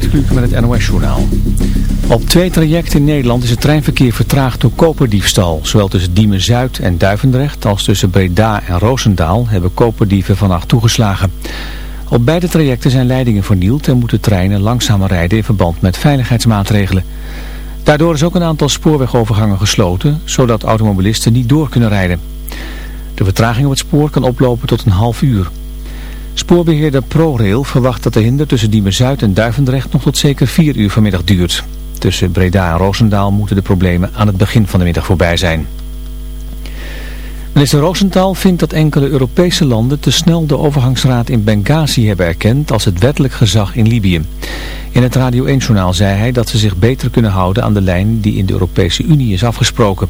Gert met het NOS-journaal. Op twee trajecten in Nederland is het treinverkeer vertraagd door koperdiefstal. Zowel tussen Diemen-Zuid en Duivendrecht als tussen Breda en Roosendaal hebben koperdieven vannacht toegeslagen. Op beide trajecten zijn leidingen vernield en moeten treinen langzamer rijden in verband met veiligheidsmaatregelen. Daardoor is ook een aantal spoorwegovergangen gesloten, zodat automobilisten niet door kunnen rijden. De vertraging op het spoor kan oplopen tot een half uur. Spoorbeheerder ProRail verwacht dat de hinder tussen Diemen-Zuid en Duivendrecht nog tot zeker 4 uur vanmiddag duurt. Tussen Breda en Roosendaal moeten de problemen aan het begin van de middag voorbij zijn. Minister Roosentaal vindt dat enkele Europese landen te snel de overgangsraad in Benghazi hebben erkend als het wettelijk gezag in Libië. In het Radio 1-journaal zei hij dat ze zich beter kunnen houden aan de lijn die in de Europese Unie is afgesproken.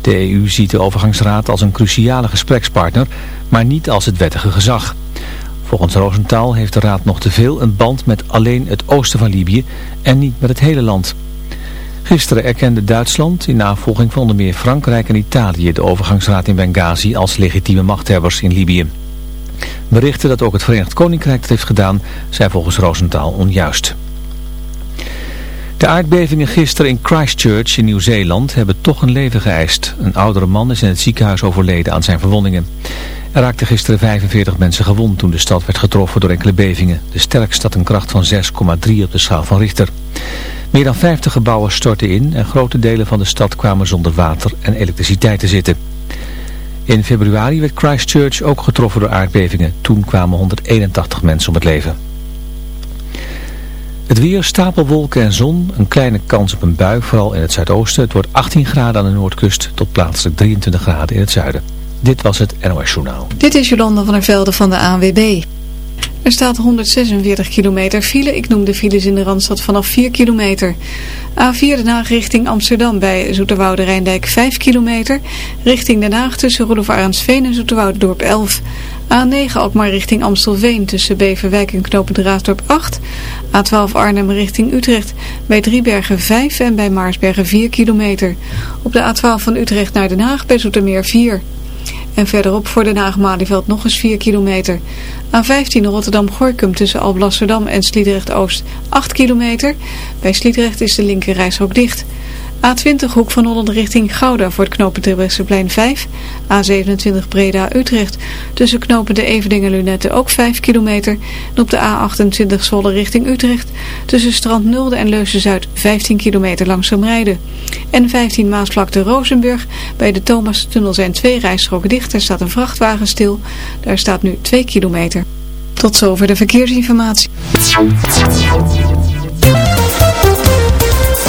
De EU ziet de overgangsraad als een cruciale gesprekspartner, maar niet als het wettige gezag. Volgens Rosenthal heeft de Raad nog te veel een band met alleen het oosten van Libië en niet met het hele land. Gisteren erkende Duitsland in navolging van onder meer Frankrijk en Italië de overgangsraad in Benghazi als legitieme machthebbers in Libië. Berichten dat ook het Verenigd Koninkrijk dat heeft gedaan zijn volgens Rosenthal onjuist. De aardbevingen gisteren in Christchurch in Nieuw-Zeeland hebben toch een leven geëist. Een oudere man is in het ziekenhuis overleden aan zijn verwondingen. Er raakten gisteren 45 mensen gewond toen de stad werd getroffen door enkele bevingen. De sterkste had een kracht van 6,3 op de schaal van Richter. Meer dan 50 gebouwen stortten in en grote delen van de stad kwamen zonder water en elektriciteit te zitten. In februari werd Christchurch ook getroffen door aardbevingen. Toen kwamen 181 mensen om het leven. Het weer, stapelwolken en zon, een kleine kans op een bui, vooral in het zuidoosten. Het wordt 18 graden aan de noordkust tot plaatselijk 23 graden in het zuiden. Dit was het NOS Journaal. Dit is Jolanda van der Velde van de ANWB. Er staat 146 kilometer file. Ik noem de files in de Randstad vanaf 4 kilometer. A4 Den Haag richting Amsterdam bij Zoeterwoude Rijndijk 5 kilometer. Richting Den Haag tussen Roelof Arendsveen en Zoeterwoudendorp 11. A9 Alkmaar richting Amstelveen tussen Beverwijk en Knopend Raasdorp 8. A12 Arnhem richting Utrecht bij Driebergen 5 en bij Maarsbergen 4 kilometer. Op de A12 van Utrecht naar Den Haag bij Zoetermeer 4 en verderop voor Den Haag-Malieveld nog eens 4 kilometer. A15 Rotterdam-Gorkum tussen Alblasserdam en Sliedrecht-Oost 8 kilometer. Bij Sliedrecht is de linker reishok dicht. A20 Hoek van Holland richting Gouda voor het knopen plein 5. A27 Breda-Utrecht tussen knopen de Everdingen-Lunette ook 5 kilometer. En op de A28 Zwolle richting Utrecht tussen Strand Nulde en Leusen-Zuid 15 kilometer langzaam rijden. En 15 Maasvlakte Rozenburg. Bij de Thomas-tunnel zijn twee rijstroken dicht. Er staat een vrachtwagen stil. Daar staat nu 2 kilometer. Tot zover de verkeersinformatie.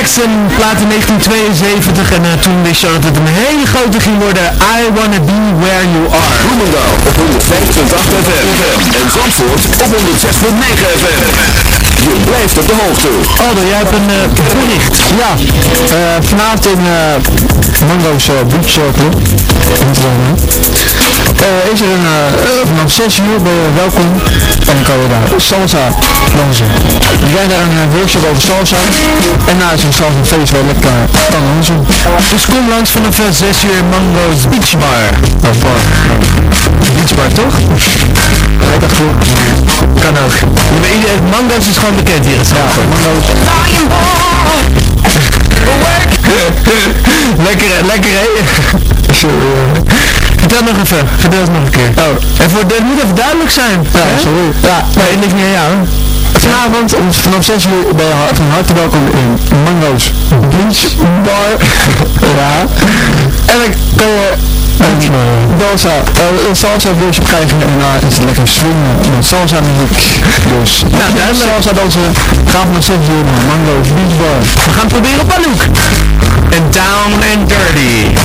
Jackson, plaat in 1972 en uh, toen wist je dat het een hele grote ging worden. I Wanna Be Where You Are. Bloemendaal op 105.8 FM en Zandvoort op 106.9 FM. Je blijft op de hoogte. Aldo, jij hebt een uh, bericht. Ja, uh, vanavond in Mango's in Amsterdam. is er een, vanaf 6 uur ben je welkom en dan kan je daar salsa dansen. We krijgen daar een workshop over salsa en na is een salsa feest wel lekker kan dansen. Dus kom langs vanaf 6 uur Mango's Beach Bar. Oh, bar. Beach Bar toch? Ik dacht goed. Kan ook. Mango's is gewoon bekend hier in Zandvoort. Ja, Mango's. lekker, lekker hè? Vertel nog even, vertel het nog een keer. Oh. En voor dit moet even duidelijk zijn. Ja, sorry. Ja, nee, niks meer aan jou. Vanavond om, vanaf 6 uur ben je van harte welkom in Mango's Beach Bar. ja. En dan kan je een salsa, uh, een salsa workshop krijgen en daar is het lekker swingen met salsa muziek. Dus nou, duidelijk. salsa dansen, ga vanaf 6 uur naar Mango's Beach Bar. We gaan proberen op Anouk. En Down and Dirty.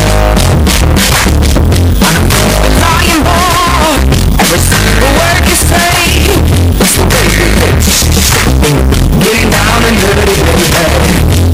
Boy, every single word you say is the way you Getting down and dirty, baby.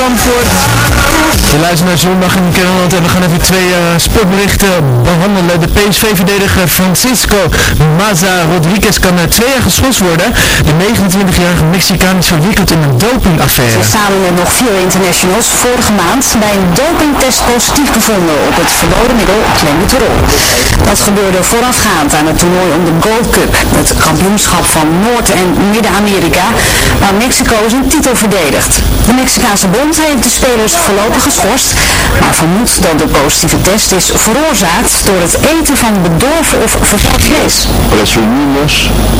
Zandvoort. Je luistert naar Zondag in Kennemerland en we gaan even twee eh, sportberichten behandelen. De PSV-verdediger Francisco Maza Rodriguez kan uh, twee jaar geschorst worden. De 29-jarige Mexicaan is verwikkeld in een dopingaffaire. Samen met nog vier internationals vorige maand bij een dopingtest positief bevonden op het verboden middel clenbuterol. Dat gebeurde voorafgaand aan het toernooi om de Gold Cup, het kampioenschap van Noord- en Midden-Amerika, waar Mexico zijn titel verdedigt. De Mexicaanse bond heeft de spelers voorlopig geschorst, maar vermoedt dat de positieve test is veroorzaakt door het eten van bedorven of vervuild vlees. presumimos,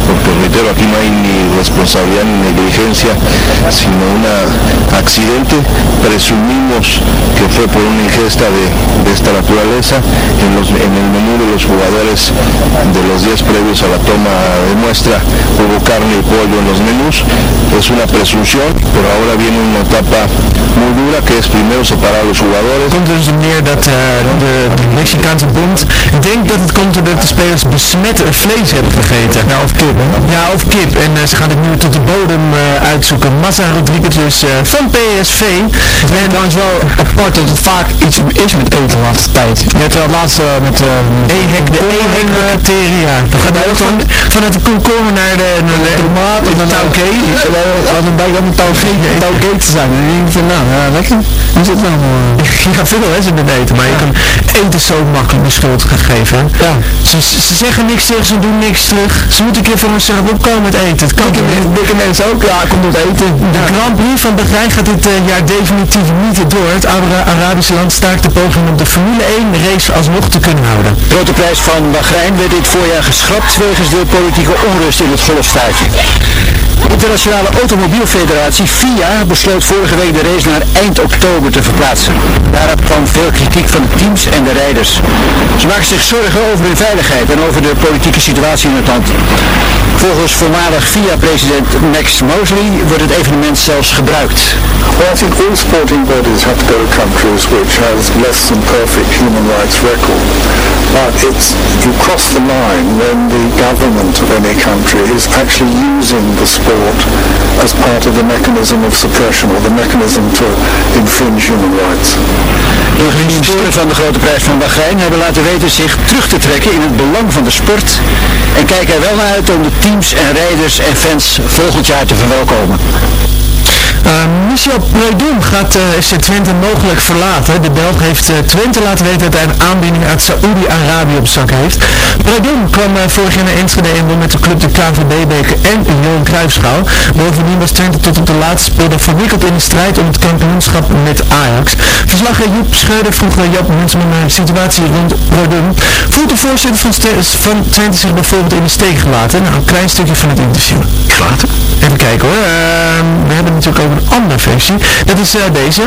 porque reitero, aquí no hay ni responsabilidad ni negligencia, sino un accidente, presumimos que fue por una ingesta de, de esta naturaleza en, los- el menú de los jugadores de los días previos a la toma de muestra. Hubo carne y pollo en los menús, es una presunción, pero ahora viene una etapa muy dura que es primero separar a los jugadores, Het komt dus neer dat eh, de, de Mexicaanse bond denkt dat het komt doordat de spelers besmet vlees hebben gegeten. Ja, of kip, hè? Ja, of kip. En eh, ze gaan het nu tot de bodem eh, uitzoeken. Massa Rodriguez dus eh, van PSV. En dan is wel apart dat het vaak iets is met eten de laatste tijd. Je hebt wel het laatste met uh, EHEC, de EHEC-bacteria. Dan gaat hij ook van, vanuit de komkommer naar de, naar de tomaat en dan tauke. Als het bij dan een tauke tauke te zijn. Dan denk ik van, nou, ja, lekker. Hoe zit het nou? Je gaat veel hè, ze eten, maar je kan eten zo makkelijk de schuld gaan geven. Ja. Ze, ze zeggen niks tegen, ze doen niks terug. Ze moeten een keer van zichzelf opkomen met eten. Het kan dikke, dikke mensen ook, ja, komt door het eten. De Grand Prix van Bahrein gaat dit eh, jaar definitief niet door. Het Ara- Arabische land staakt de poging om de Formule 1 race alsnog te kunnen houden. De grote prijs van Bahrein werd dit voorjaar geschrapt wegens de politieke onrust in het golfstaatje. De Internationale Automobielfederatie FIA besloot vorige week de race naar eind oktober te verplaatsen. Daarop kwam veel kritiek van de teams en de rijders. Ze maken zich zorgen over hun veiligheid en over de politieke situatie in het land. Volgens voormalig FIA-president Max Mosley wordt het evenement zelfs gebruikt. Well, I think all sporting bodies have to go to countries which has less than perfect human rights record. But it's, you cross the line when the government of any country is actually using the sport as part of the mechanism of suppression or the mechanism to infringe human rights. De organisatoren van de grote prijs van Bahrein hebben laten weten zich terug te trekken in het belang van de sport en kijken er wel naar uit om de teams en rijders en fans volgend jaar te verwelkomen. Uh, Michel Preudom gaat FC Twente mogelijk verlaten. De Belg heeft uh, Twente laten weten dat hij een aanbieding uit Saoedi-Arabië op zak heeft. Preudom kwam vorig jaar naar Enschede en won met de club de KVB-beker en Johan Cruijffschaal. Bovendien was Twente tot op de laatste speeldag verwikkeld in de strijd om het kampioenschap met Ajax. Verslaggever Joep Scheurder vroeg Joop Mensman naar de situatie rond Preudom. Voelt de voorzitter van, van Twente zich bijvoorbeeld in de steek gelaten? Nou, een klein stukje van het interview. Gelaten? Even kijken hoor. we hebben natuurlijk ook een andere versie. Dat is uh, deze.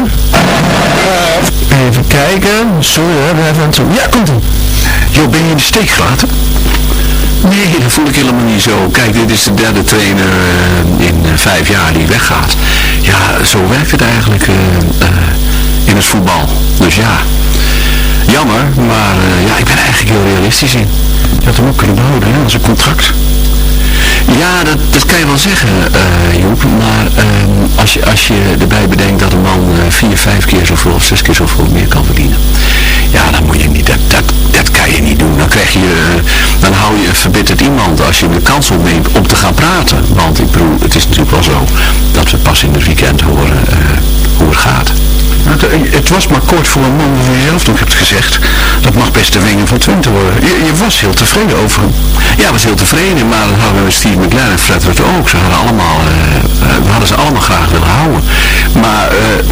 Even kijken. Sorry, we hebben even aan. Ja, komt ie. Jo, ben je in de steek gelaten? Nee, dat voel ik helemaal niet zo. Kijk, dit is de derde trainer uh, in vijf jaar die weggaat. Ja, zo werkt het eigenlijk in het voetbal. Dus ja, jammer, maar ja, ik ben eigenlijk heel realistisch in. Je had hem ook kunnen behouden, hè, als een contract. Ja, dat, dat kan je wel zeggen, uh, Joep. Maar uh, als, je, als je erbij bedenkt dat een man uh, vier, vijf keer zoveel of zes keer zoveel meer kan verdienen. Ja, dan moet je niet, dat, dat, dat kan je niet doen. Dan krijg je, dan hou je een verbitterd iemand als je de kans opneemt om te gaan praten. Want ik bedoel, het is natuurlijk wel zo dat we pas in het weekend horen hoe het gaat. Nou, het was maar kort voor een man van jezelf toen ik heb het gezegd. Dat mag best de winger van Twente worden. Je, je, was heel tevreden over hem. Ja, was heel tevreden, maar dat hadden we Steve McLaren en Fred Rutte ook. Ze hadden allemaal, uh, hadden ze allemaal graag willen houden. Maar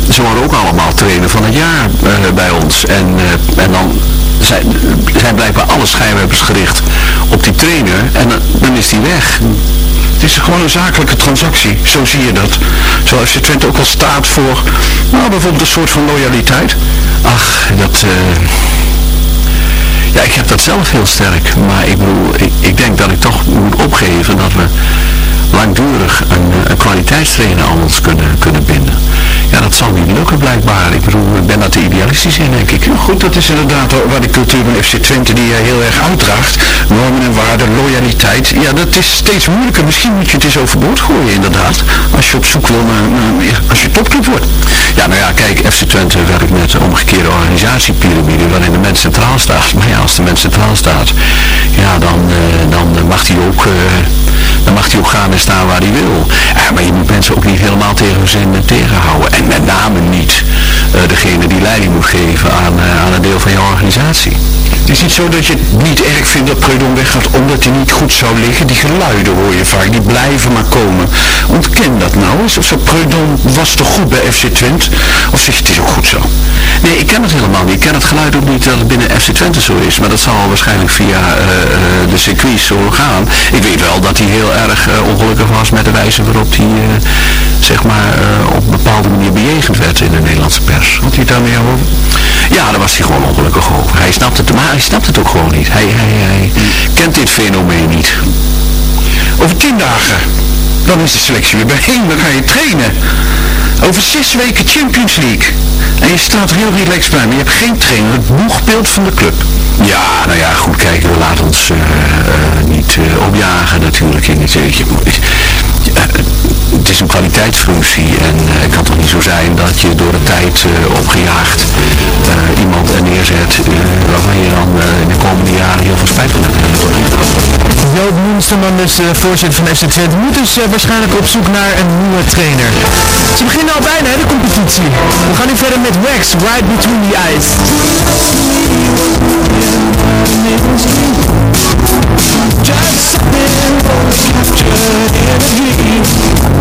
ze waren ook allemaal trainer van het jaar bij ons. En, en dan zijn, zijn blijkbaar alle schijnwerpers gericht op die trainer. En dan is die weg. Het is gewoon een zakelijke transactie, zo zie je dat. Zoals je Twente ook al staat voor, nou bijvoorbeeld een soort van loyaliteit. Ach, dat... Uh... Ja, ik heb dat zelf heel sterk, maar ik bedoel, ik, ik denk dat ik toch moet opgeven dat we langdurig een, een kwaliteitstrainer aan ons kunnen, kunnen binden. Ja, dat zal niet lukken. blijkbaar. Ik bedoel, ben daar te idealistisch in, denk ik. Goed, dat is inderdaad waar de cultuur van FC Twente die jij heel erg uitdraagt. Normen en waarden, loyaliteit. Ja, dat is steeds moeilijker. Misschien moet je het eens overboord gooien, inderdaad. Als je op zoek wil naar, naar- als je topclub wordt. Ja, nou ja, kijk, FC Twente werkt met een omgekeerde organisatiepyramide waarin de mens centraal staat. Maar ja, als de mens centraal staat, ja, dan, eh, dan mag hij ook, eh, dan mag hij ook gaan en staan waar hij wil. Ja, maar je moet mensen ook niet helemaal tegen hun zin eh, tegenhouden. En met name niet eh, degene die leiding moet geven aan, eh, aan een deel van je organisatie. Het is niet zo dat je het niet erg vindt dat Preudom weggaat omdat hij niet goed zou liggen. Die geluiden hoor je vaak, die blijven maar komen. Ontken dat nou eens. Of zo Preudom was toch goed bij FC Twente? Of zeg je het is ook goed zo? Nee, ik ken het helemaal niet. Ik ken het geluid ook niet dat het binnen FC Twente zo is. Maar dat zal waarschijnlijk via eh, eh, de circuits zo gaan. Ik weet wel dat hij heel erg eh, ongelukkig was met de wijze waarop hij zeg maar op een bepaalde manier bejegend werd in de Nederlandse pers. Had hij daarmee over? Ja, daar was hij gewoon ongelukkig over. Hij snapt het, maar hij snapt het ook gewoon niet. Hij, hij, hij kent dit fenomeen niet. Over tien dagen, dan is de selectie weer bijeen. Dan ga je trainen. Over zes weken Champions League. En je staat heel relaxed bij, maar je hebt geen trainer. Het boegbeeld van de club. Ja, nou ja, goed, kijk, we laten ons eh, eh, niet eh, opjagen natuurlijk in het je, eh, Het is een kwaliteitsfunctie en eh, het kan toch niet zo zijn dat je door de tijd eh, opgejaagd eh, iemand er neerzet eh, waarvan je dan eh, in de komende jaren heel veel spijt van hebt. Joop Moensterman, dus eh, voorzitter van FC Twente, moet dus eh, waarschijnlijk op zoek naar een nieuwe trainer. Ze beginnen al bijna, hè, de competitie. We gaan nu verder met Wax, Right Between the Eyes. Just something captured in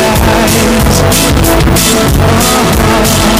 eyes. Love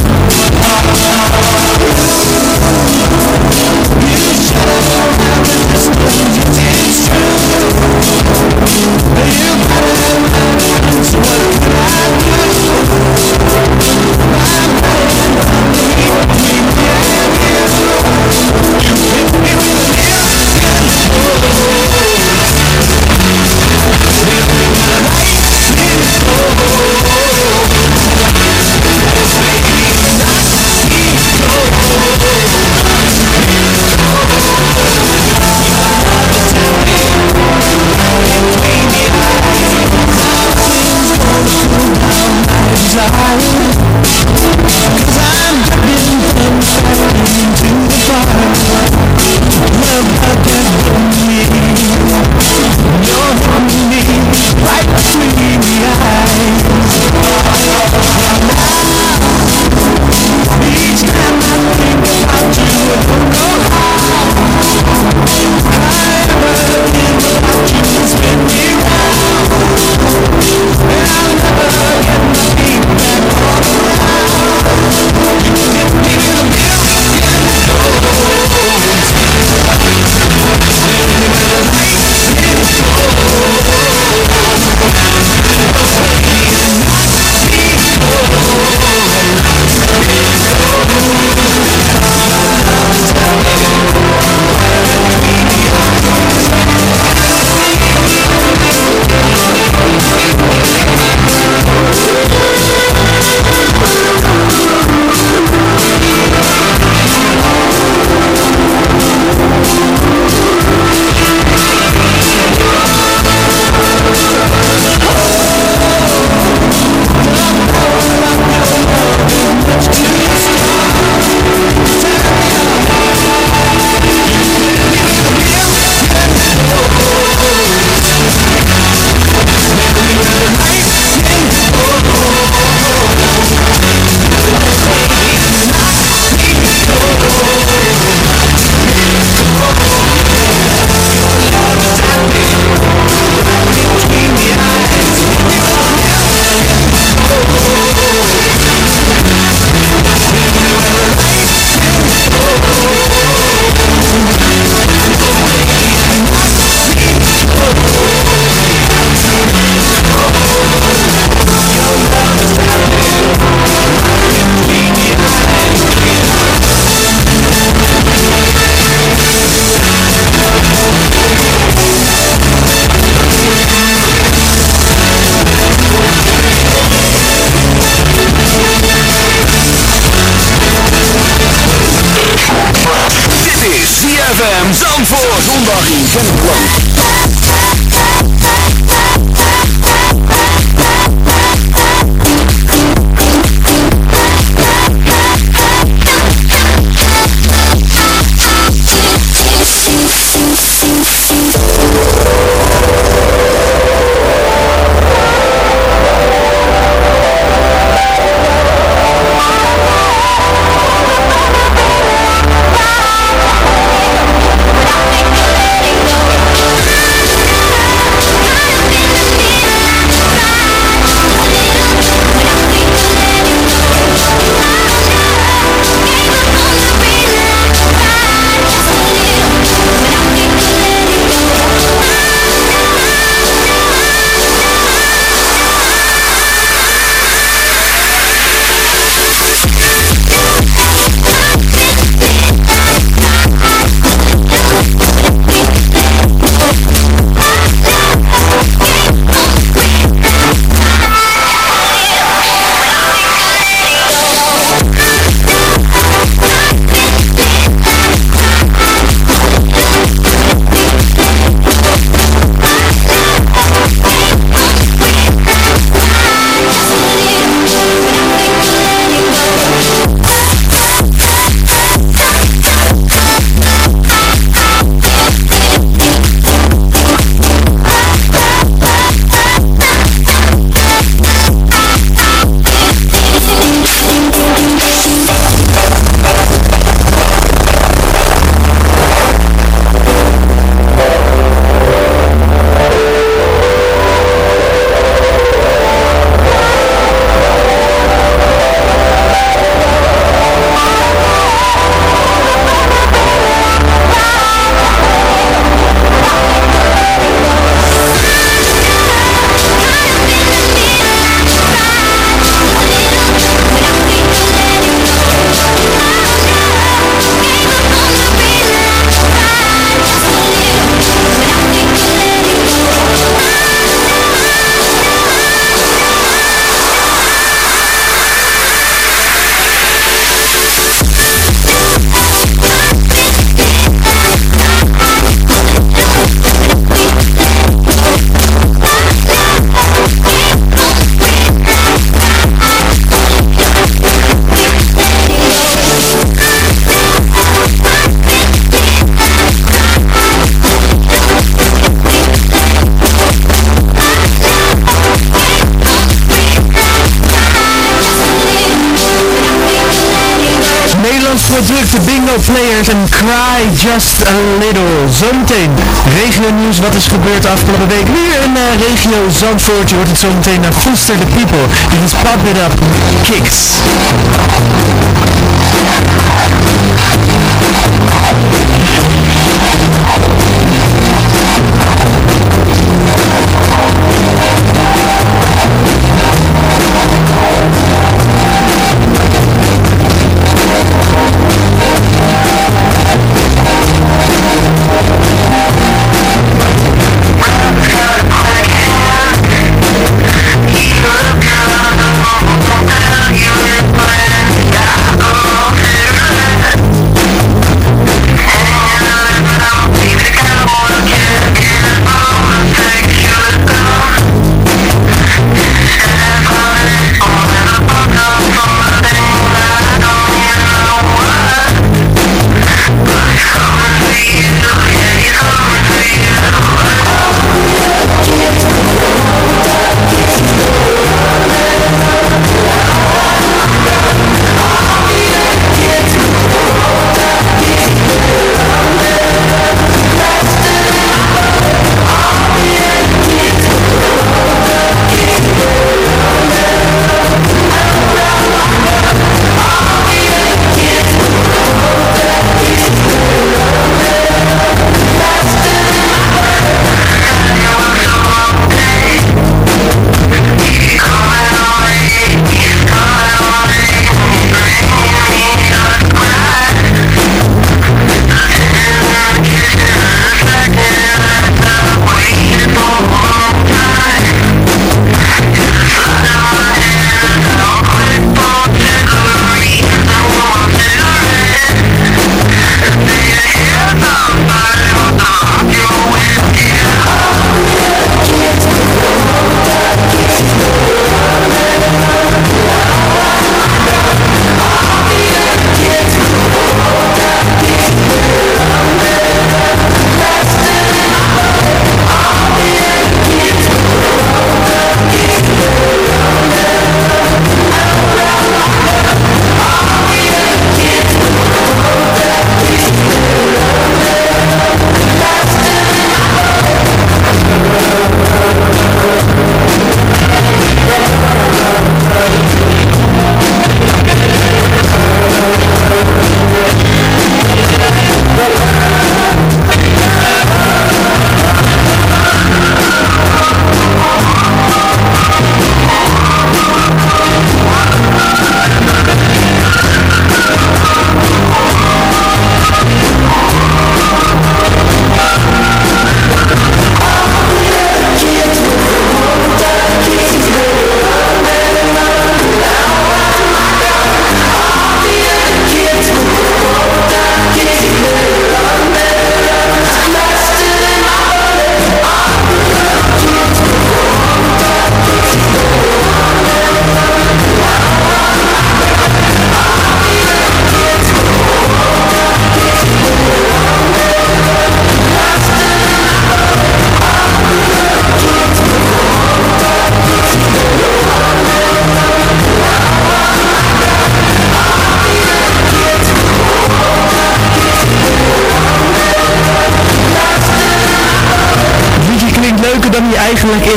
En Cry Just a Little. Zometeen regio nieuws, wat is gebeurd afgelopen week. Weer in eh, regio Zandvoort, je hoort het zometeen naar Foster the People. Dit is Pop It Up Kicks.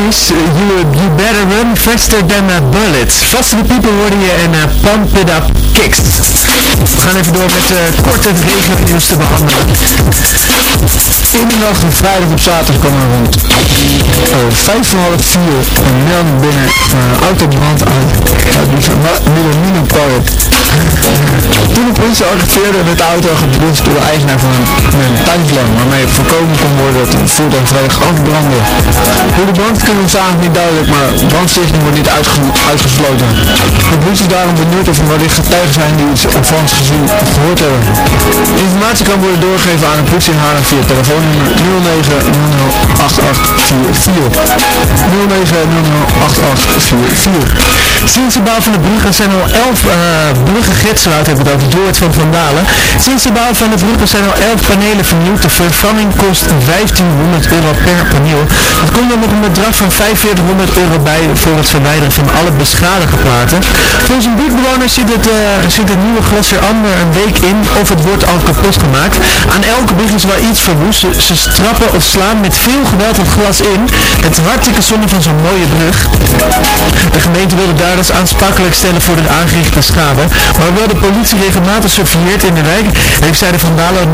Is you, Better Run Faster Than a Bullet. Vaste de people worden je en uh, Pump It Up Kicks. We gaan even door met uh, korte regennieuws te behandelen. In de nacht van vrijdag op zaterdag kwam er rond uh, vijf voor half vier een melding binnen van een autobrand uit het Millennium Toen de politie arriveerde werd de auto geblust door de eigenaar van een, een tuinplan waarmee voorkomen kon worden dat het voertuig volledig afbrandde. Hoe de brand kunnen we zagen niet duidelijk, maar brandstichting wordt niet uitge- uitgesloten. De politie is daarom benieuwd of er wellicht getuigen zijn die iets opvallends gezien of gehoord hebben. Informatie kan worden doorgegeven aan de politie in Haarlem via telefoonnummer 09008844. Sinds de bouw van de bruggen zijn al 11 uh, bruggengidsen, hebben we het over, door het van Vandalen. Sinds de bouw van de bruggen zijn al 11 panelen vernieuwd. De vervanging kost 1500 euro per paneel. Er komt dan nog een bedrag van 4500 euro bij voor het verwijderen van alle beschadigde platen. Volgens een buurtbewoner zit het, uh, zit het nieuwe glas er ander een week in of het wordt al kapot gemaakt. Aan elke brug is wel iets verwoest. Ze, strappen of slaan met veel geweld het glas in. Het hartstikke zonde van zo'n mooie brug. De gemeente wil de daders aansprakelijk stellen voor de aangerichte schade. Maar hoewel de politie regelmatig surveilleert in de wijk, heeft zij de vandalen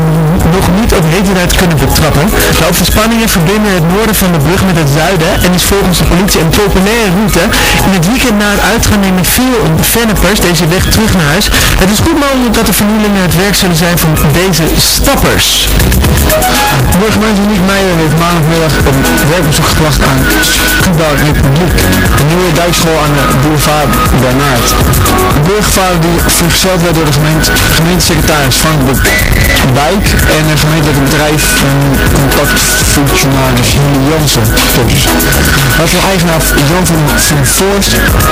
nog niet op hete tijd kunnen betrappen. De overspanningen verbinden het noorden van de brug met het zuiden en is volgens de politie een populaire route. In het weekend na het uitgaan nemen veel fennepers deze weg terug naar huis. Het is goed mogelijk dat de vernielingen het werk zullen zijn van deze stappers. Burgemeester Niek Meijer heeft maandagmiddag een werkbezoek gebracht aan Cuba Republiek, de nieuwe duikschool aan de boulevard Bernard. De burgervader die vergezeld werd door de gemeente, gemeentesecretaris Frank de Wijk en een gemeentelijk bedrijf en contactfunctionaris Hilly Jansen. Wat van eigenaar Jan van, van Voorst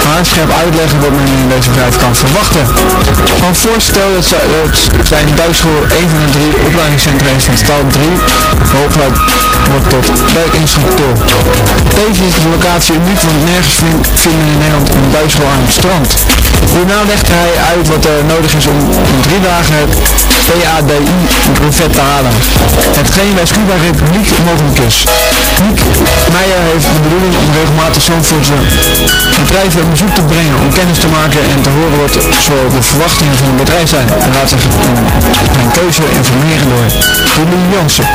haarscherp uitleggen wat men in deze bedrijf kan verwachten. Van Voorst stelt dat, dat zijn duikschool een van de drie opleidingscentra is van stal 3 hoogleid wordt tot werkinstructeur. Tevens is de locatie uniek, want nergens vind- vinden in Nederland een duikschool aan het strand. Hierna legt hij uit wat er nodig is om in drie dagen het PADI-brevet te halen. Hetgeen bij Scuba Republiek mogelijk is. Niek Meijer heeft de bedoeling om regelmatig Zandvoortse bedrijven op bezoek te brengen om kennis te maken en te horen wat de verwachtingen van het bedrijf zijn. En laat zich in mijn keuze informeren door Hilly Jansen.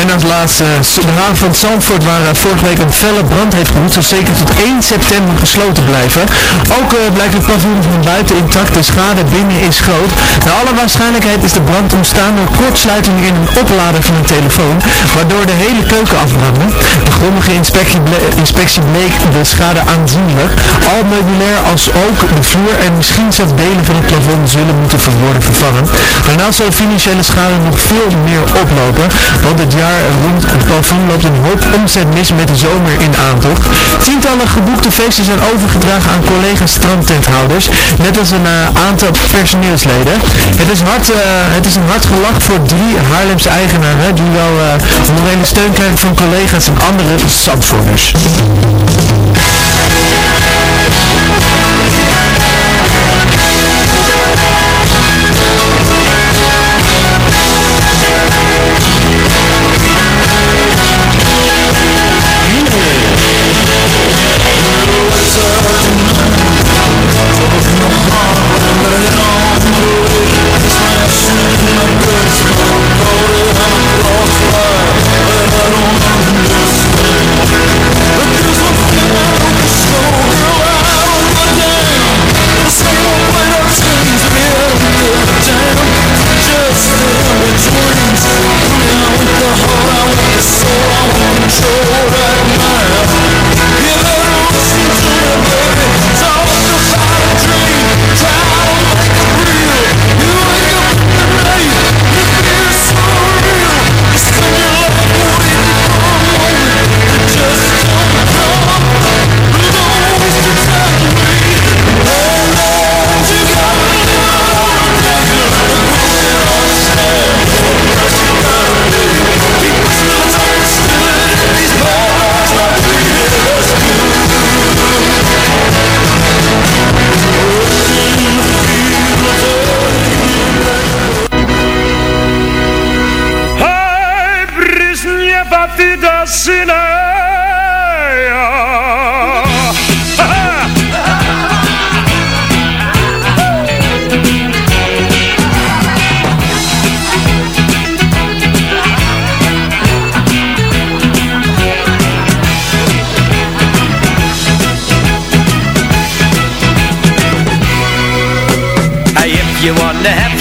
En als laatste, de haven van Zandvoort waar eh, vorige week een felle brand heeft gewoed, zal zeker tot 1 september gesloten blijven. Ook eh, blijkt het paviljoen van buiten de schade binnen is groot. Naar alle waarschijnlijkheid is de brand ontstaan door kortsluiting in een oplader van een telefoon, waardoor de hele keuken afbrandde. De grondige inspectie, inspectie bleek de schade aanzienlijk. Al meubilair als ook de vloer en misschien zelfs delen van het plafond zullen moeten worden vervangen. Daarnaast zal financiële schade nog veel meer oplopen, want het jaar rond het plafond loopt een hoop omzet mis met de zomer in aantocht. Tientallen geboekte feesten zijn overgedragen aan collega's strandtenthouders, net als een eh, aantal personeelsleden. Het is, hard, eh, het is een hard gelach voor drie Haarlemse eigenaren die wel eh morele steun krijgen van collega's en andere zandvoerders.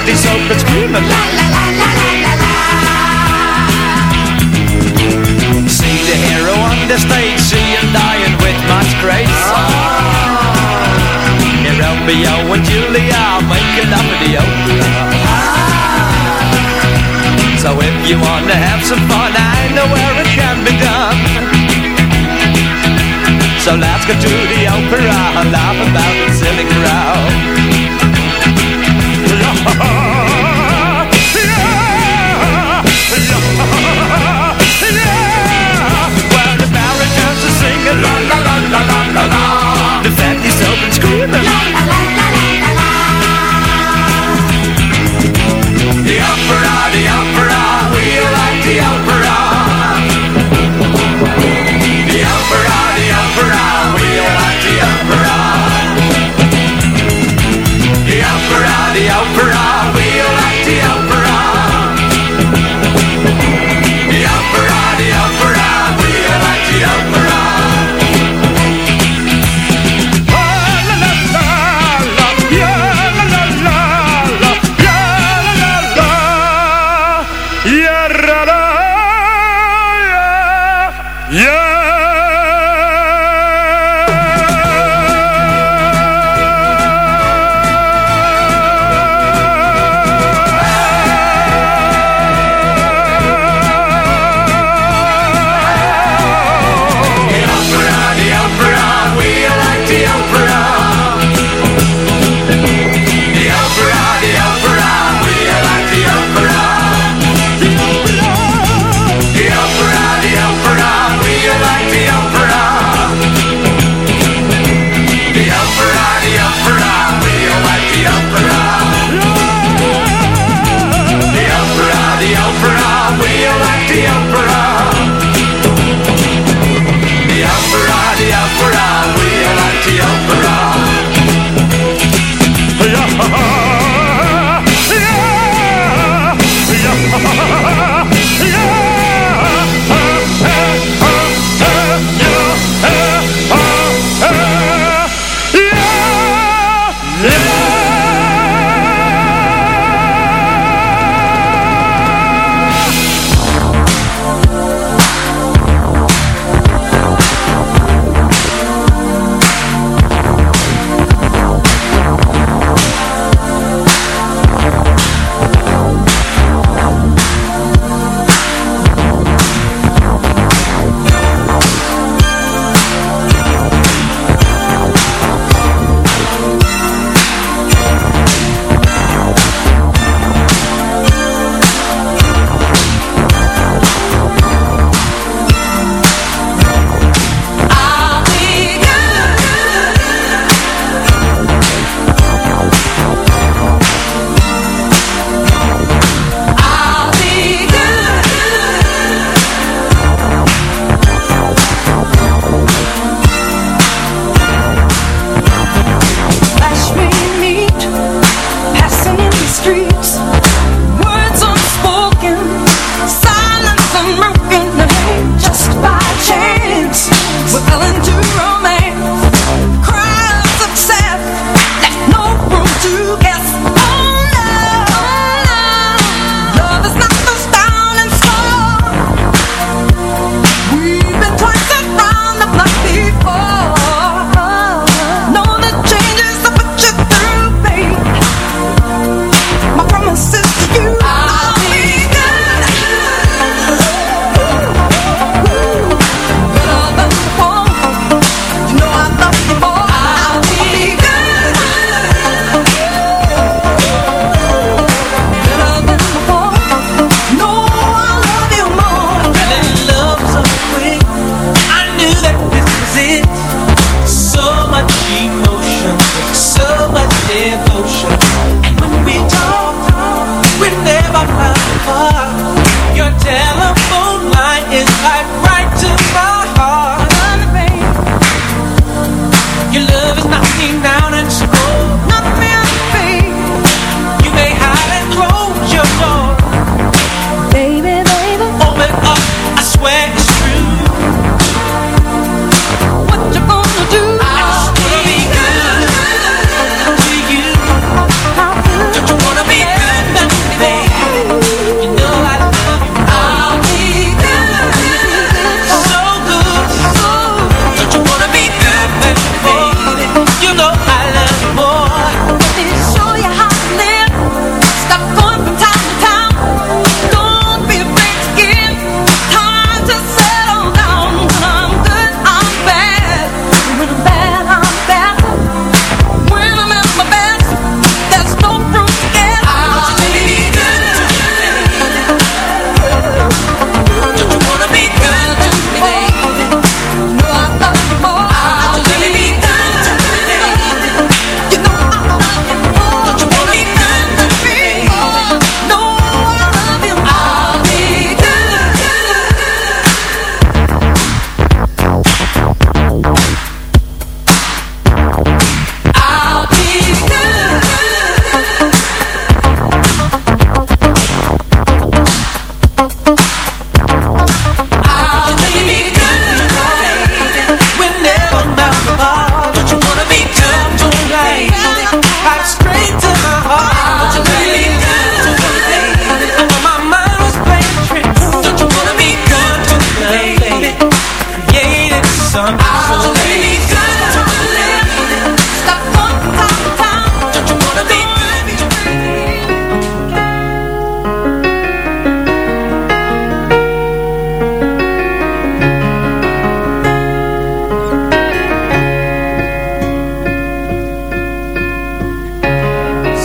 And fatties open screaming la la la la la la la. See the hero on the stage, see him dying with much grace. Oh. Here Romeo and Julia making love in the opera oh. So if you wanna have some fun, I know where it can be done. So let's go to the opera and laugh about the silly crowd. La la la la la la. The fatties open screaming la la la la la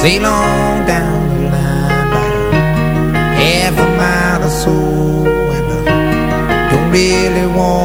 sail on down the line like half a mile or so, and I don't really want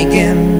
thinking.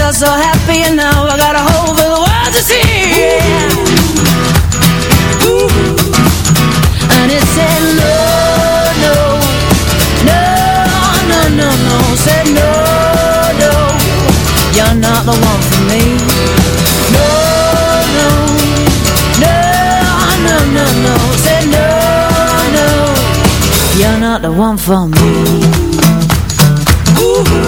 it's so happy and now I got a hole for the world to see And it said no, no, no, no, no, no. Said no, no, you're not the one for me. No, no, no, no, no, no. Said no, no, you're not the one for me. I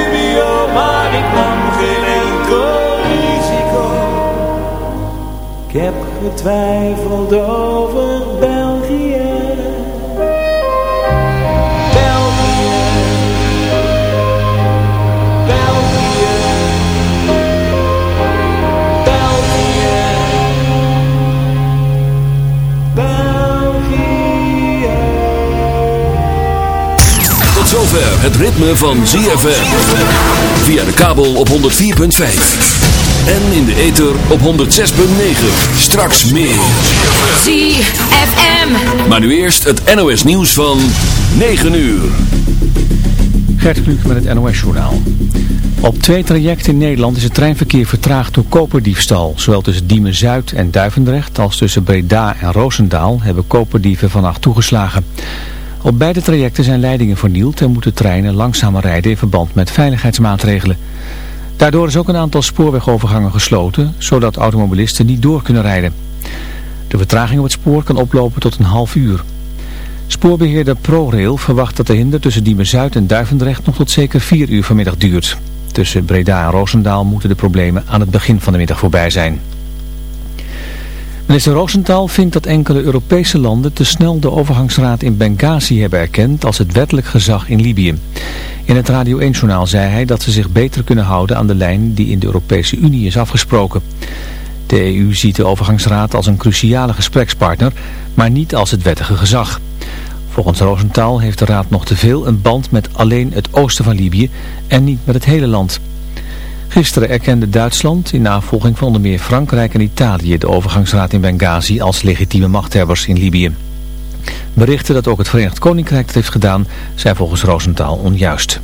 getwijfeld over België. België. België. België. België. Tot zover het ritme van ZFM. Via de kabel op 104.5. En in de ether op 106.9. Straks meer. ZFM. Maar nu eerst het NOS nieuws van 9 uur. Gert Kluk met het NOS-journaal. Op twee trajecten in Nederland is het treinverkeer vertraagd door koperdiefstal. Zowel tussen Diemen-Zuid en Duivendrecht als tussen Breda en Roosendaal hebben koperdieven vannacht toegeslagen. Op beide trajecten zijn leidingen vernield en moeten treinen langzamer rijden in verband met veiligheidsmaatregelen. Daardoor is ook een aantal spoorwegovergangen gesloten, zodat automobilisten niet door kunnen rijden. De vertraging op het spoor kan oplopen tot een half uur. Spoorbeheerder ProRail verwacht dat de hinder tussen Diemen-Zuid en Duivendrecht nog tot zeker 4 uur vanmiddag duurt. Tussen Breda en Roosendaal moeten de problemen aan het begin van de middag voorbij zijn. Minister Rosenthal vindt dat enkele Europese landen te snel de overgangsraad in Benghazi hebben erkend als het wettelijk gezag in Libië. In het Radio 1-journaal zei hij dat ze zich beter kunnen houden aan de lijn die in de Europese Unie is afgesproken. De EU ziet de overgangsraad als een cruciale gesprekspartner, maar niet als het wettige gezag. Volgens Rosenthal heeft de raad nog te veel een band met alleen het oosten van Libië en niet met het hele land. Gisteren erkende Duitsland in navolging van onder meer Frankrijk en Italië de overgangsraad in Benghazi als legitieme machthebbers in Libië. Berichten dat ook het Verenigd Koninkrijk het heeft gedaan zijn volgens Rosenthal onjuist.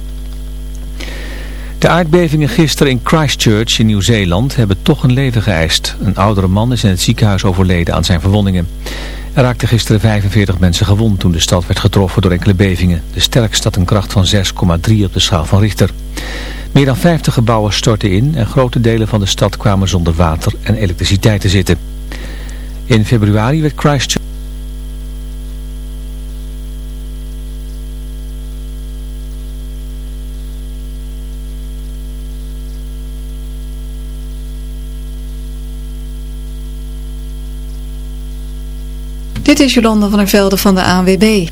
De aardbevingen gisteren in Christchurch in Nieuw-Zeeland hebben toch een leven geëist. Een oudere man is in het ziekenhuis overleden aan zijn verwondingen. Er raakten gisteren 45 mensen gewond toen de stad werd getroffen door enkele bevingen. De sterkste had een kracht van 6,3 op de schaal van Richter. Meer dan 50 gebouwen stortten in en grote delen van de stad kwamen zonder water en elektriciteit te zitten. In februari werd Christchurch... Dit is Jolanda van der Velde van de ANWB.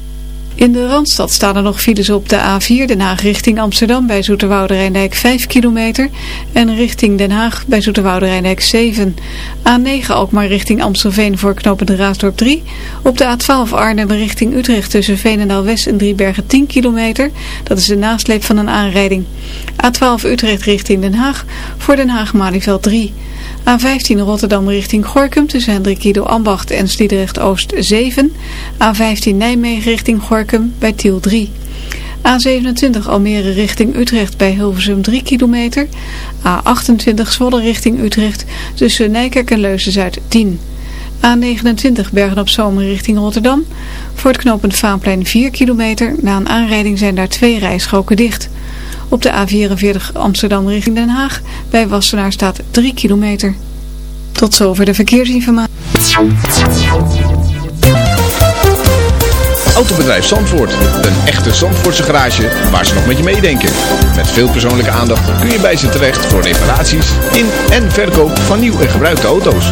In de Randstad staan er nog files op de A4 Den Haag richting Amsterdam bij Zoeterwoude Rijndijk 5 kilometer en richting Den Haag bij Zoeterwoude Rijndijk 7. A9 Alkmaar richting Amstelveen voor knooppunt Raasdorp 3. Op de A12 Arnhem richting Utrecht tussen Veenendaal West en Driebergen 10 kilometer. Dat is de nasleep van een aanrijding. A12 Utrecht richting Den Haag voor Den Haag Malieveld 3. A15 Rotterdam richting Gorkum tussen Hendrik Ido Ambacht en Sliedrecht Oost 7. A15 Nijmegen richting Gorkum bij Tiel 3. A27 Almere richting Utrecht bij Hilversum 3 kilometer. A28 Zwolle richting Utrecht tussen Nijkerk en Leuzen-Zuid 10. A29 Bergen op Zomer richting Rotterdam. Voor het knooppunt Vaanplein 4 kilometer. Na een aanrijding zijn daar twee rijstroken dicht. Op de A44 Amsterdam richting Den Haag. Bij Wassenaar staat 3 kilometer. Tot zover de verkeersinformatie. Autobedrijf Zandvoort. Een echte Zandvoortse garage waar ze nog met je meedenken. Met veel persoonlijke aandacht kun je bij ze terecht voor reparaties in en verkoop van nieuw en gebruikte auto's.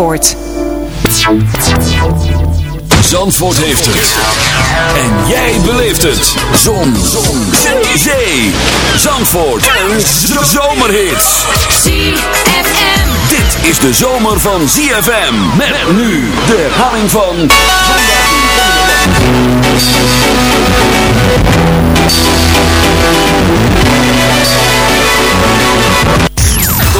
Zandvoort heeft het. En jij beleeft het. Zon. Zon. Zee. Zandvoort. En zomerhits. ZFM. Dit is de zomer van ZFM. Met nu de herhaling van...